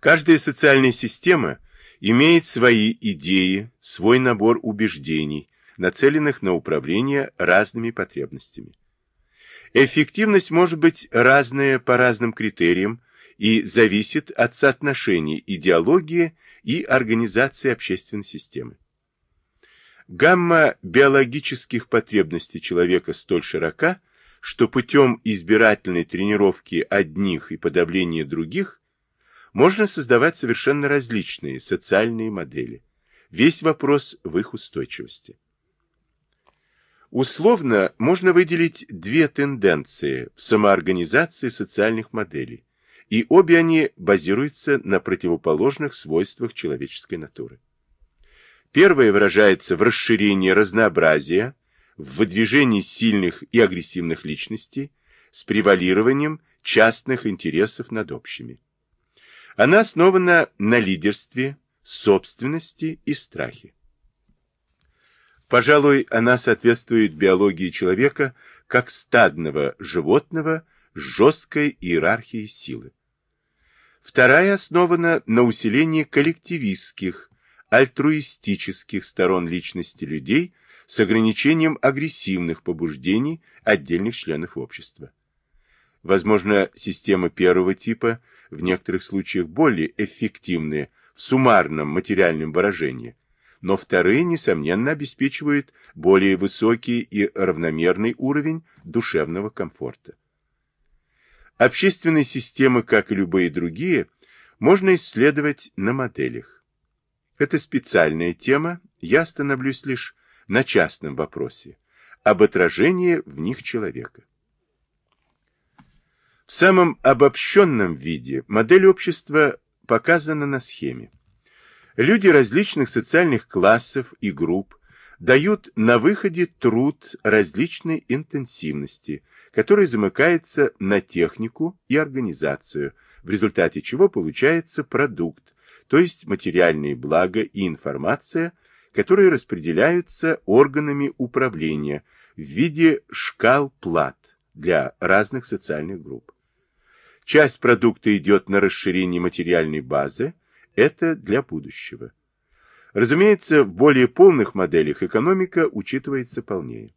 Каждая социальная система имеет свои идеи, свой набор убеждений, нацеленных на управление разными потребностями. Эффективность может быть разная по разным критериям и зависит от соотношений идеологии и организации общественной системы. Гамма биологических потребностей человека столь широка, что путем избирательной тренировки одних и подавления других можно создавать совершенно различные социальные модели. Весь вопрос в их устойчивости. Условно можно выделить две тенденции в самоорганизации социальных моделей, и обе они базируются на противоположных свойствах человеческой натуры. Первое выражается в расширении разнообразия, в выдвижении сильных и агрессивных личностей с превалированием частных интересов над общими. Она основана на лидерстве, собственности и страхе. Пожалуй, она соответствует биологии человека как стадного животного с жесткой иерархией силы. Вторая основана на усилении коллективистских, альтруистических сторон личности людей с ограничением агрессивных побуждений отдельных членов общества. Возможно, система первого типа в некоторых случаях более эффективная в суммарном материальном выражении, но вторые, несомненно, обеспечивают более высокий и равномерный уровень душевного комфорта. Общественные системы, как и любые другие, можно исследовать на моделях. Это специальная тема, я остановлюсь лишь на частном вопросе, об отражении в них человека. В самом обобщенном виде модель общества показана на схеме. Люди различных социальных классов и групп дают на выходе труд различной интенсивности, который замыкается на технику и организацию, в результате чего получается продукт, то есть материальные блага и информация, которые распределяются органами управления в виде шкал плат для разных социальных групп. Часть продукта идет на расширение материальной базы, это для будущего. Разумеется, в более полных моделях экономика учитывается полнее.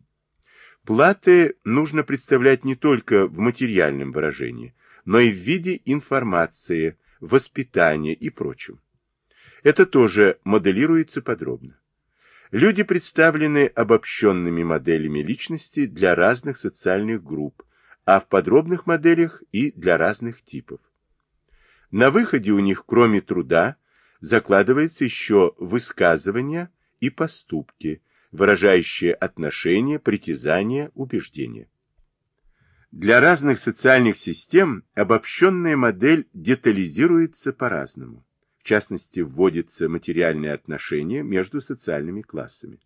Платы нужно представлять не только в материальном выражении, но и в виде информации, воспитания и прочем. Это тоже моделируется подробно. Люди представлены обобщенными моделями личности для разных социальных групп, а в подробных моделях и для разных типов. На выходе у них, кроме труда, закладывается еще высказывания и поступки, выражающие отношения, притязания, убеждения. Для разных социальных систем обобщенная модель детализируется по-разному. В частности, вводятся материальные отношения между социальными классами.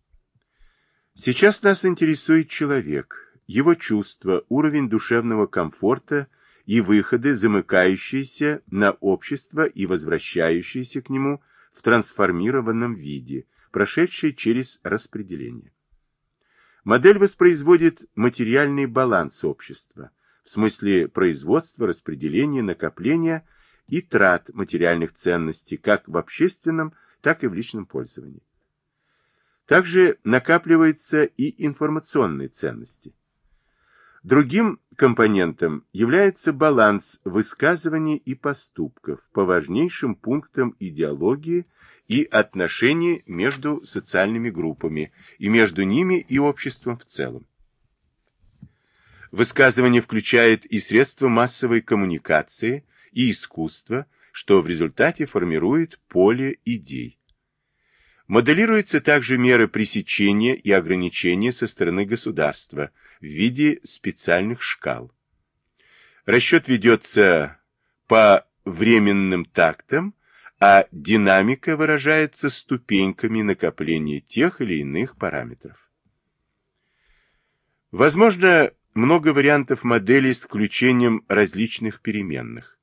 Сейчас нас интересует человек, его чувства, уровень душевного комфорта и выходы, замыкающиеся на общество и возвращающиеся к нему в трансформированном виде, прошедшие через распределение. Модель воспроизводит материальный баланс общества, в смысле производства, распределения, накопления и трат материальных ценностей как в общественном, так и в личном пользовании. Также накапливаются и информационные ценности. Другим компонентом является баланс высказываний и поступков по важнейшим пунктам идеологии и отношений между социальными группами и между ними и обществом в целом. Высказывание включает и средства массовой коммуникации, и искусство, что в результате формирует поле идей. Моделируются также меры пресечения и ограничения со стороны государства – в виде специальных шкал. Расчет ведется по временным тактам, а динамика выражается ступеньками накопления тех или иных параметров. Возможно, много вариантов моделей с включением различных переменных.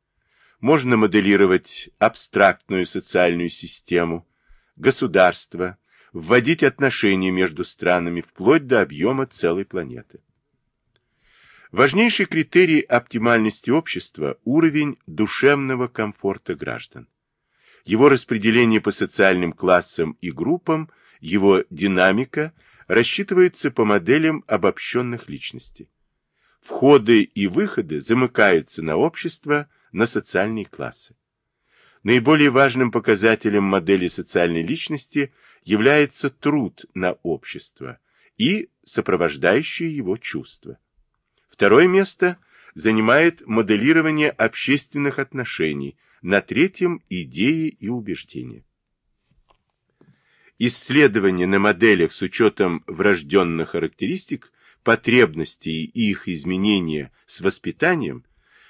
Можно моделировать абстрактную социальную систему, государство, вводить отношения между странами вплоть до объема целой планеты. Важнейший критерий оптимальности общества – уровень душевного комфорта граждан. его распределение по социальным классам и группам, его динамика рассчитываются по моделям обобщенных личностей. Входы и выходы замыкаются на общество, на социальные классы. Наиболее важным показателем модели социальной личности является труд на общество и сопровождающие его чувства. Второе место занимает моделирование общественных отношений, на третьем – идеи и убеждения. Исследования на моделях с учетом врожденных характеристик, потребностей и их изменения с воспитанием,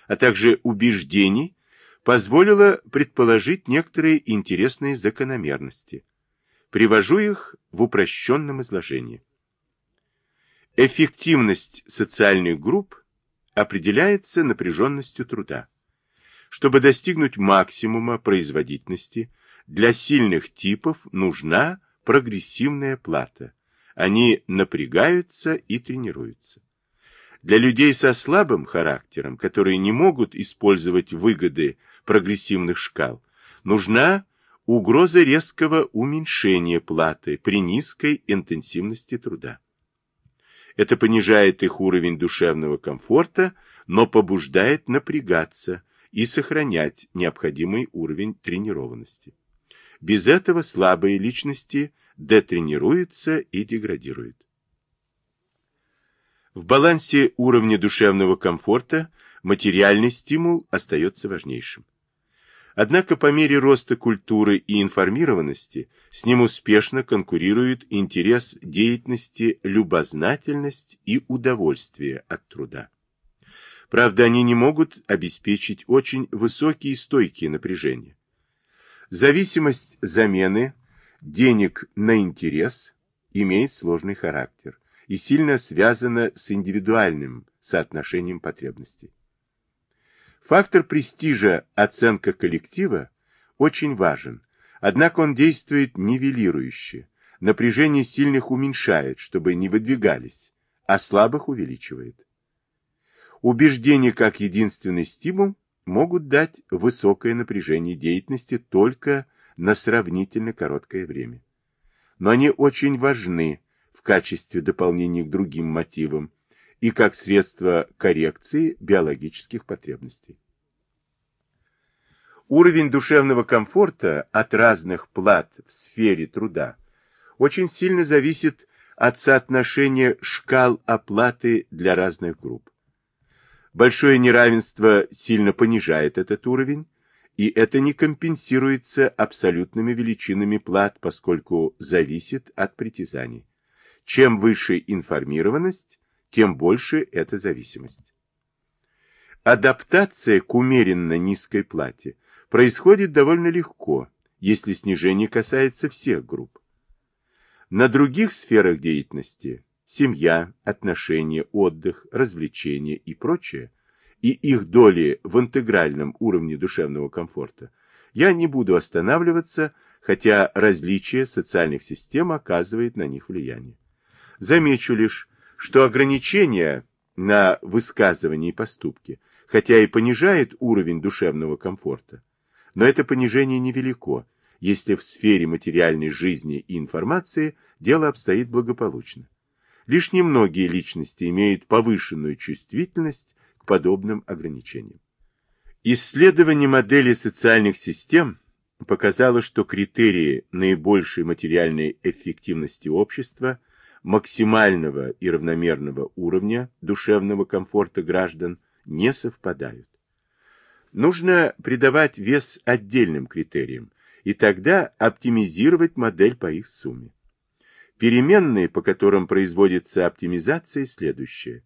а также убеждений, позволило предположить некоторые интересные закономерности. Привожу их в упрощенном изложении. Эффективность социальных групп определяется напряженностью труда. Чтобы достигнуть максимума производительности, для сильных типов нужна прогрессивная плата. Они напрягаются и тренируются. Для людей со слабым характером, которые не могут использовать выгоды прогрессивных шкал, нужна угроза резкого уменьшения платы при низкой интенсивности труда. Это понижает их уровень душевного комфорта, но побуждает напрягаться и сохранять необходимый уровень тренированности. Без этого слабые личности детренируются и деградируют. В балансе уровня душевного комфорта материальный стимул остается важнейшим. Однако по мере роста культуры и информированности с ним успешно конкурирует интерес деятельности, любознательность и удовольствие от труда. Правда, они не могут обеспечить очень высокие и стойкие напряжения. Зависимость замены денег на интерес имеет сложный характер и сильно связана с индивидуальным соотношением потребностей. Фактор престижа оценка коллектива очень важен, однако он действует нивелирующе. Напряжение сильных уменьшает, чтобы не выдвигались, а слабых увеличивает. Убеждения как единственный стимул могут дать высокое напряжение деятельности только на сравнительно короткое время. Но они очень важны в качестве дополнения к другим мотивам, и как средство коррекции биологических потребностей. Уровень душевного комфорта от разных плат в сфере труда очень сильно зависит от соотношения шкал оплаты для разных групп. Большое неравенство сильно понижает этот уровень, и это не компенсируется абсолютными величинами плат, поскольку зависит от притязаний. Чем выше информированность, тем больше эта зависимость. Адаптация к умеренно низкой плате происходит довольно легко, если снижение касается всех групп. На других сферах деятельности – семья, отношения, отдых, развлечения и прочее, и их доли в интегральном уровне душевного комфорта, я не буду останавливаться, хотя различие социальных систем оказывает на них влияние. Замечу лишь, что ограничения на высказывания и поступки, хотя и понижает уровень душевного комфорта, но это понижение невелико, если в сфере материальной жизни и информации дело обстоит благополучно. Лишь немногие личности имеют повышенную чувствительность к подобным ограничениям. Исследование модели социальных систем показало, что критерии наибольшей материальной эффективности общества – максимального и равномерного уровня душевного комфорта граждан не совпадают. Нужно придавать вес отдельным критериям и тогда оптимизировать модель по их сумме. Переменные, по которым производится оптимизация, следующие.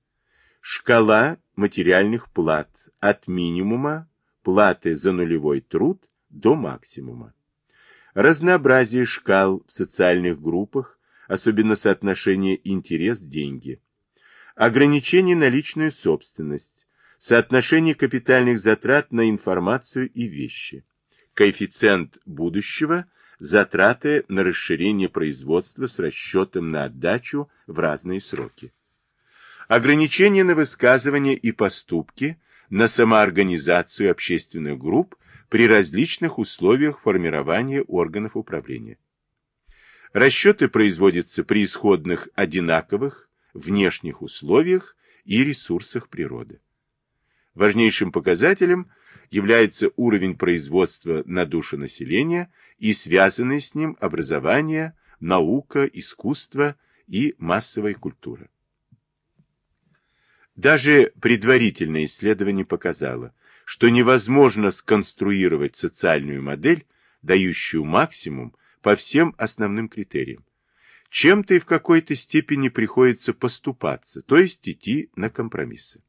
Шкала материальных плат от минимума, платы за нулевой труд, до максимума. Разнообразие шкал в социальных группах особенно соотношение интерес-деньги, ограничение на личную собственность, соотношение капитальных затрат на информацию и вещи, коэффициент будущего, затраты на расширение производства с расчетом на отдачу в разные сроки. Ограничение на высказывания и поступки, на самоорганизацию общественных групп при различных условиях формирования органов управления. Расчеты производятся при исходных одинаковых внешних условиях и ресурсах природы. Важнейшим показателем является уровень производства на душу населения и связанные с ним образование, наука, искусство и массовая культура. Даже предварительное исследование показало, что невозможно сконструировать социальную модель, дающую максимум по всем основным критериям. Чем-то и в какой-то степени приходится поступаться, то есть идти на компромиссы.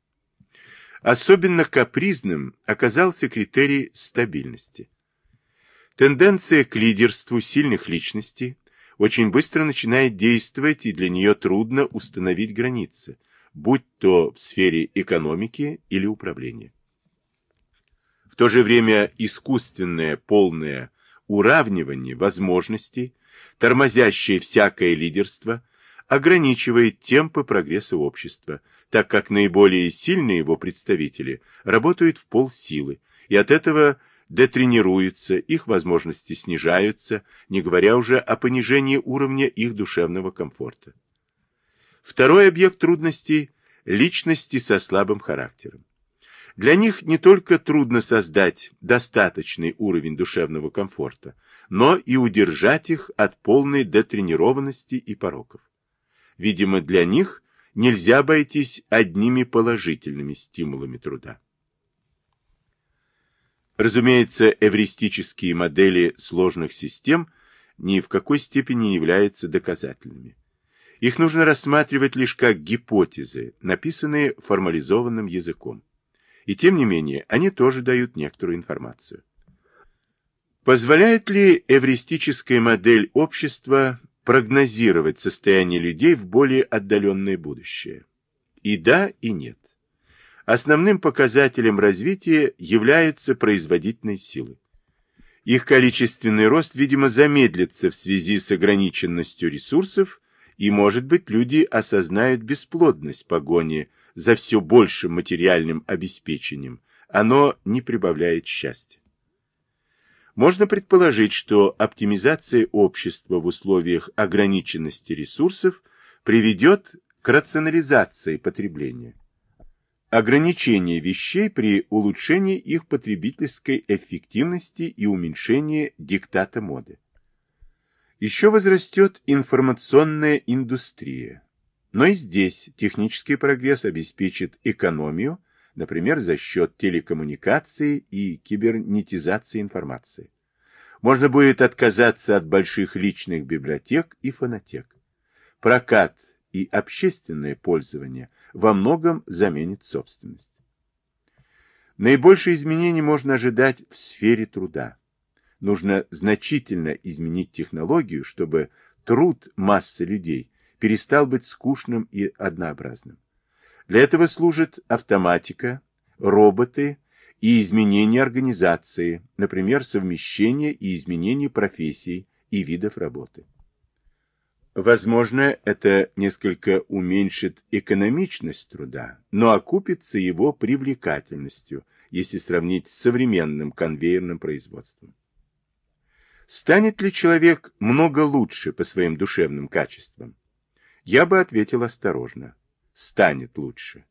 Особенно капризным оказался критерий стабильности. Тенденция к лидерству сильных личностей очень быстро начинает действовать, и для нее трудно установить границы, будь то в сфере экономики или управления. В то же время искусственное полное уравнивание возможностей, тормозящее всякое лидерство, ограничивает темпы прогресса общества, так как наиболее сильные его представители работают в полсилы, и от этого детренируются, их возможности снижаются, не говоря уже о понижении уровня их душевного комфорта. Второй объект трудностей – личности со слабым характером. Для них не только трудно создать достаточный уровень душевного комфорта, но и удержать их от полной детренированности и пороков. Видимо, для них нельзя обойтись одними положительными стимулами труда. Разумеется, эвристические модели сложных систем ни в какой степени не являются доказательными. Их нужно рассматривать лишь как гипотезы, написанные формализованным языком. И тем не менее, они тоже дают некоторую информацию. Позволяет ли эвристическая модель общества прогнозировать состояние людей в более отдаленное будущее? И да, и нет. Основным показателем развития является производительной силы. Их количественный рост, видимо, замедлится в связи с ограниченностью ресурсов, и, может быть, люди осознают бесплодность погони за все большим материальным обеспечением. Оно не прибавляет счастья. Можно предположить, что оптимизация общества в условиях ограниченности ресурсов приведет к рационализации потребления. Ограничение вещей при улучшении их потребительской эффективности и уменьшении диктата моды. Еще возрастет информационная индустрия. Но и здесь технический прогресс обеспечит экономию, например, за счет телекоммуникации и кибернетизации информации. Можно будет отказаться от больших личных библиотек и фонотек. Прокат и общественное пользование во многом заменит собственность. Наибольшие изменения можно ожидать в сфере труда. Нужно значительно изменить технологию, чтобы труд массы людей перестал быть скучным и однообразным. Для этого служит автоматика, роботы и изменение организации, например, совмещение и изменение профессий и видов работы. Возможно, это несколько уменьшит экономичность труда, но окупится его привлекательностью, если сравнить с современным конвейерным производством. Станет ли человек много лучше по своим душевным качествам? Я бы ответил осторожно станет лучше.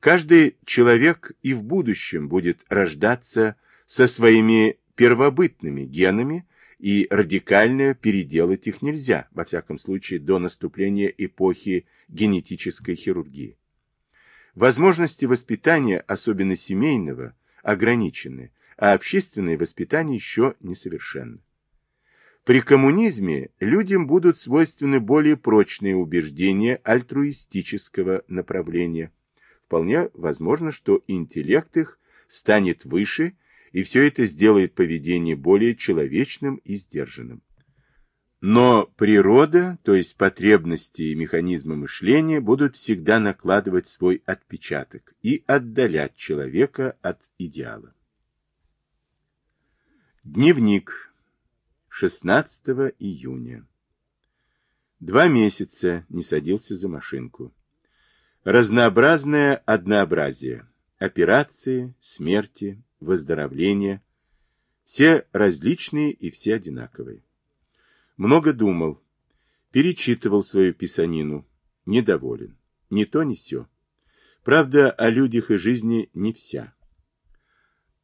Каждый человек и в будущем будет рождаться со своими первобытными генами, и радикально переделать их нельзя, во всяком случае, до наступления эпохи генетической хирургии. Возможности воспитания, особенно семейного, ограничены, а общественное воспитание еще несовершенно. При коммунизме людям будут свойственны более прочные убеждения альтруистического направления. Вполне возможно, что интеллект их станет выше, и все это сделает поведение более человечным и сдержанным. Но природа, то есть потребности и механизмы мышления, будут всегда накладывать свой отпечаток и отдалять человека от идеала. Дневник 16 июня. Два месяца не садился за машинку. Разнообразное однообразие. Операции, смерти, выздоровления. Все различные и все одинаковые. Много думал, перечитывал свою писанину, недоволен. Ни то, ни сё. Правда, о людях и жизни не вся.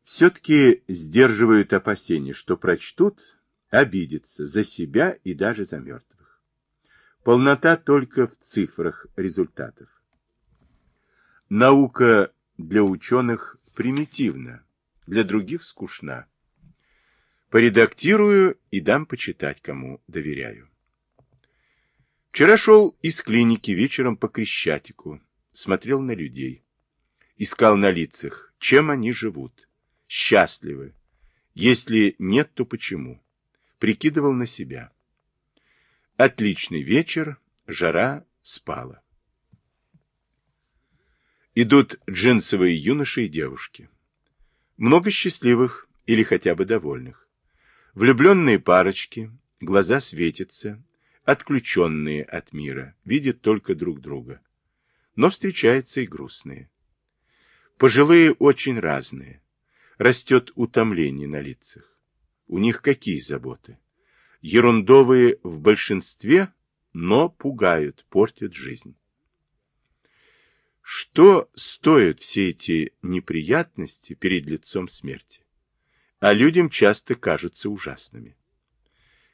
Все-таки сдерживают опасения, что прочтут, обидятся за себя и даже за мертвых. Полнота только в цифрах результатов. Наука для ученых примитивна, для других скучна. Поредактирую и дам почитать, кому доверяю. Вчера шел из клиники вечером по Крещатику, смотрел на людей. Искал на лицах, чем они живут. Счастливы. Если нет, то почему? Прикидывал на себя. Отличный вечер, жара спала. Идут джинсовые юноши и девушки. Много счастливых или хотя бы довольных. Влюбленные парочки, глаза светятся, отключенные от мира, видят только друг друга. Но встречаются и грустные. Пожилые очень разные. Растет утомление на лицах. У них какие заботы? Ерундовые в большинстве, но пугают, портят жизнь. Что стоят все эти неприятности перед лицом смерти? А людям часто кажутся ужасными.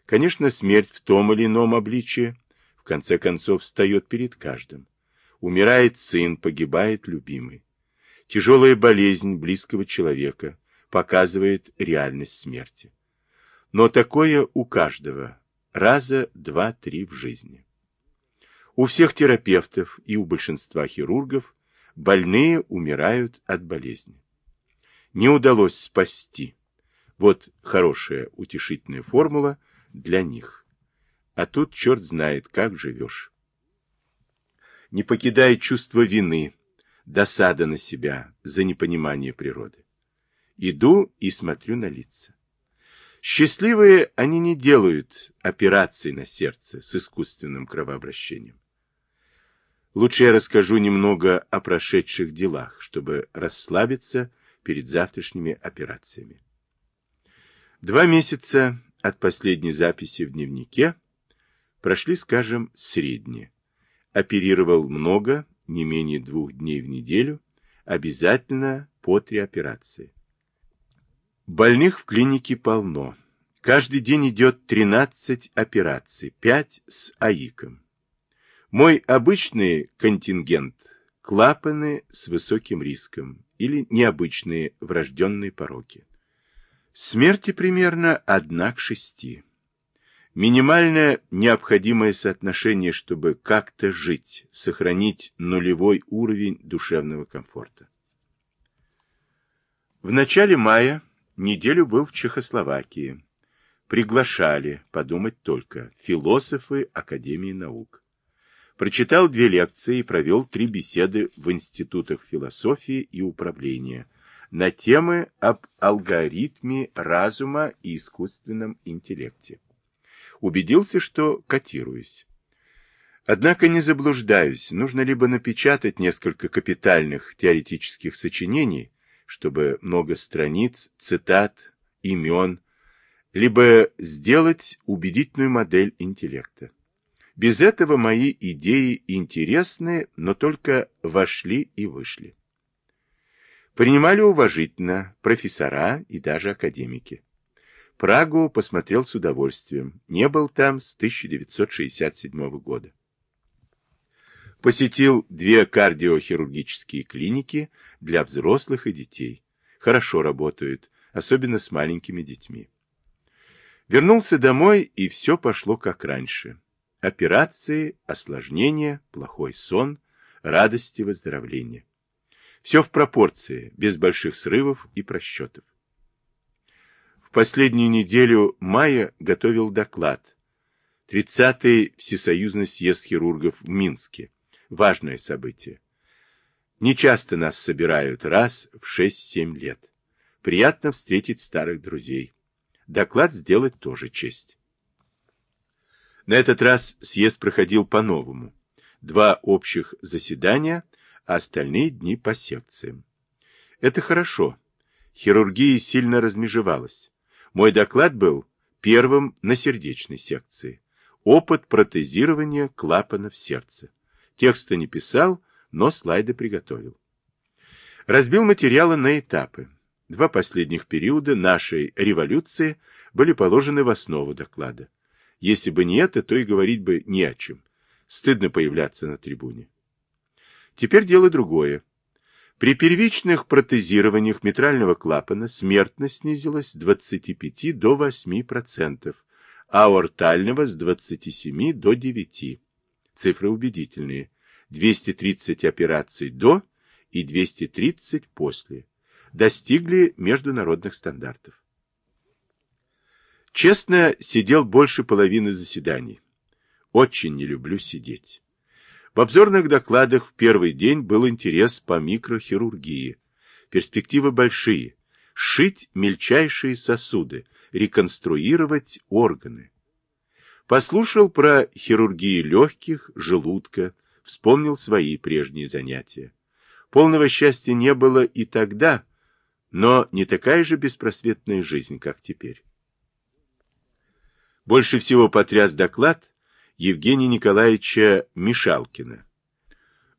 Конечно, смерть в том или ином обличии в конце концов встает перед каждым. Умирает сын, погибает любимый. Тяжелая болезнь близкого человека показывает реальность смерти. Но такое у каждого, раза два-три в жизни. У всех терапевтов и у большинства хирургов больные умирают от болезни. Не удалось спасти. Вот хорошая утешительная формула – для них. А тут черт знает, как живешь. Не покидая чувство вины, досада на себя за непонимание природы. Иду и смотрю на лица. Счастливые они не делают операций на сердце с искусственным кровообращением. Лучше я расскажу немного о прошедших делах, чтобы расслабиться перед завтрашними операциями. Два месяца от последней записи в дневнике прошли, скажем, средние. Оперировал много, не менее двух дней в неделю, обязательно по три операции. Больных в клинике полно. Каждый день идет 13 операций, 5 с АИКом. Мой обычный контингент – клапаны с высоким риском или необычные врожденные пороки. Смерти примерно одна к шести. Минимальное необходимое соотношение, чтобы как-то жить, сохранить нулевой уровень душевного комфорта. В начале мая неделю был в Чехословакии. Приглашали, подумать только, философы Академии наук. Прочитал две лекции и провел три беседы в институтах философии и управления – на темы об алгоритме разума и искусственном интеллекте. Убедился, что котируюсь. Однако не заблуждаюсь, нужно либо напечатать несколько капитальных теоретических сочинений, чтобы много страниц, цитат, имен, либо сделать убедительную модель интеллекта. Без этого мои идеи интересны, но только вошли и вышли. Принимали уважительно профессора и даже академики. Прагу посмотрел с удовольствием. Не был там с 1967 года. Посетил две кардиохирургические клиники для взрослых и детей. Хорошо работают, особенно с маленькими детьми. Вернулся домой, и все пошло как раньше. Операции, осложнения, плохой сон, радости выздоровления. Все в пропорции, без больших срывов и просчетов. В последнюю неделю мая готовил доклад. 30-й Всесоюзный съезд хирургов в Минске. Важное событие. Не часто нас собирают раз в 6-7 лет. Приятно встретить старых друзей. Доклад сделать тоже честь. На этот раз съезд проходил по-новому. Два общих заседания – а остальные дни по секциям. Это хорошо. Хирургия сильно размежевалась. Мой доклад был первым на сердечной секции. Опыт протезирования клапанов сердца. Текста не писал, но слайды приготовил. Разбил материалы на этапы. Два последних периода нашей революции были положены в основу доклада. Если бы не это, то и говорить бы не о чем. Стыдно появляться на трибуне. Теперь дело другое. При первичных протезированиях митрального клапана смертность снизилась с 25 до 8%, а аортального с 27 до 9%. Цифры убедительные. 230 операций до и 230 после. Достигли международных стандартов. Честно, сидел больше половины заседаний. Очень не люблю сидеть. В обзорных докладах в первый день был интерес по микрохирургии. Перспективы большие. Шить мельчайшие сосуды, реконструировать органы. Послушал про хирургию легких, желудка, вспомнил свои прежние занятия. Полного счастья не было и тогда, но не такая же беспросветная жизнь, как теперь. Больше всего потряс доклад Евгения Николаевича Мишалкина.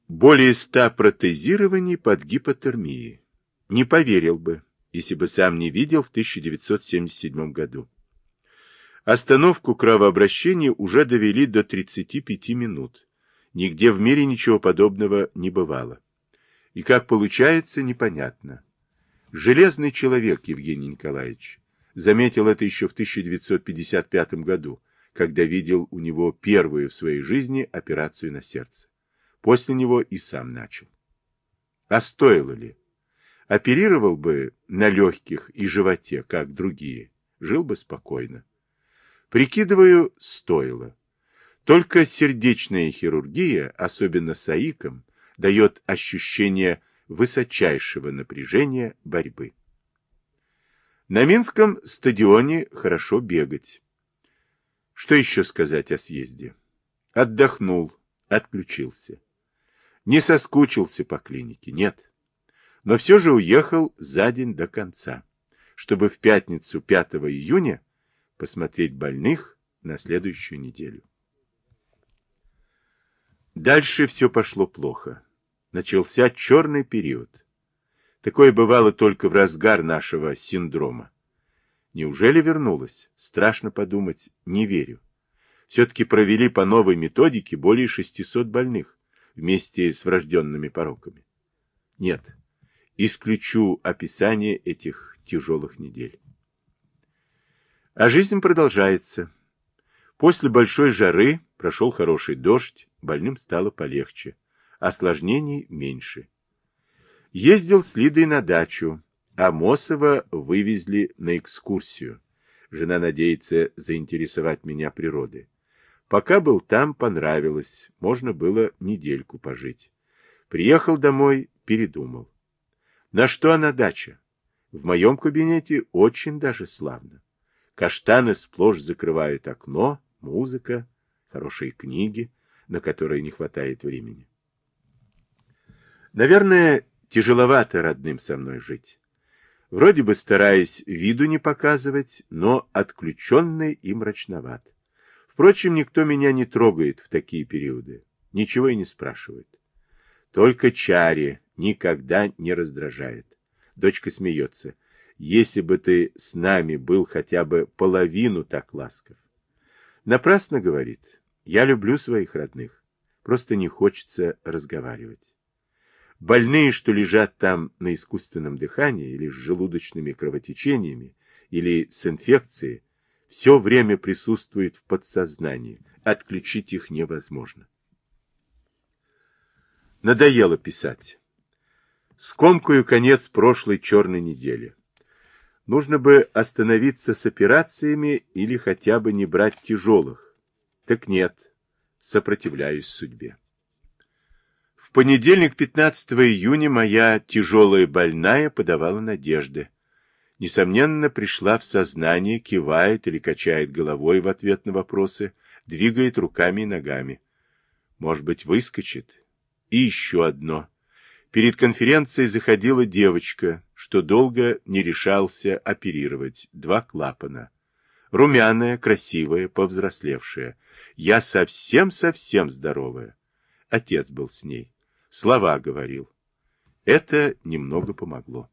Более ста протезирований под гипотермией. Не поверил бы, если бы сам не видел в 1977 году. Остановку кровообращения уже довели до 35 минут. Нигде в мире ничего подобного не бывало. И как получается, непонятно. Железный человек, Евгений Николаевич. Заметил это еще в 1955 году, когда видел у него первую в своей жизни операцию на сердце. После него и сам начал. А стоило ли? Оперировал бы на легких и животе, как другие, жил бы спокойно. Прикидываю, стоило. Только сердечная хирургия, особенно с АИКом, дает ощущение высочайшего напряжения борьбы. На Минском стадионе хорошо бегать. Что еще сказать о съезде? Отдохнул, отключился. Не соскучился по клинике, нет. Но все же уехал за день до конца, чтобы в пятницу 5 июня посмотреть больных на следующую неделю. Дальше все пошло плохо. Начался черный период. Такое бывало только в разгар нашего синдрома. Неужели вернулась? Страшно подумать, не верю. Все-таки провели по новой методике более 600 больных вместе с врожденными пороками. Нет, исключу описание этих тяжелых недель. А жизнь продолжается. После большой жары прошел хороший дождь, больным стало полегче, осложнений меньше. Ездил с Лидой на дачу, а Мосова вывезли на экскурсию. Жена надеется заинтересовать меня природой. Пока был там, понравилось, можно было недельку пожить. Приехал домой, передумал. На что она дача? В моем кабинете очень даже славно. Каштаны сплошь закрывают окно, музыка, хорошие книги, на которые не хватает времени. Наверное, Тяжеловато родным со мной жить. Вроде бы стараясь виду не показывать, но отключенный и мрачноват. Впрочем, никто меня не трогает в такие периоды, ничего и не спрашивает. Только Чари никогда не раздражает. Дочка смеется. Если бы ты с нами был хотя бы половину так ласков. Напрасно говорит. Я люблю своих родных. Просто не хочется разговаривать. Больные, что лежат там на искусственном дыхании или с желудочными кровотечениями, или с инфекцией, все время присутствует в подсознании. Отключить их невозможно. Надоело писать. Скомкаю конец прошлой черной недели. Нужно бы остановиться с операциями или хотя бы не брать тяжелых. Так нет, сопротивляюсь судьбе понедельник, 15 июня, моя тяжелая больная подавала надежды. Несомненно, пришла в сознание, кивает или качает головой в ответ на вопросы, двигает руками и ногами. Может быть, выскочит? И еще одно. Перед конференцией заходила девочка, что долго не решался оперировать. Два клапана. Румяная, красивая, повзрослевшая. Я совсем-совсем здоровая. Отец был с ней. Слова говорил. Это немного помогло.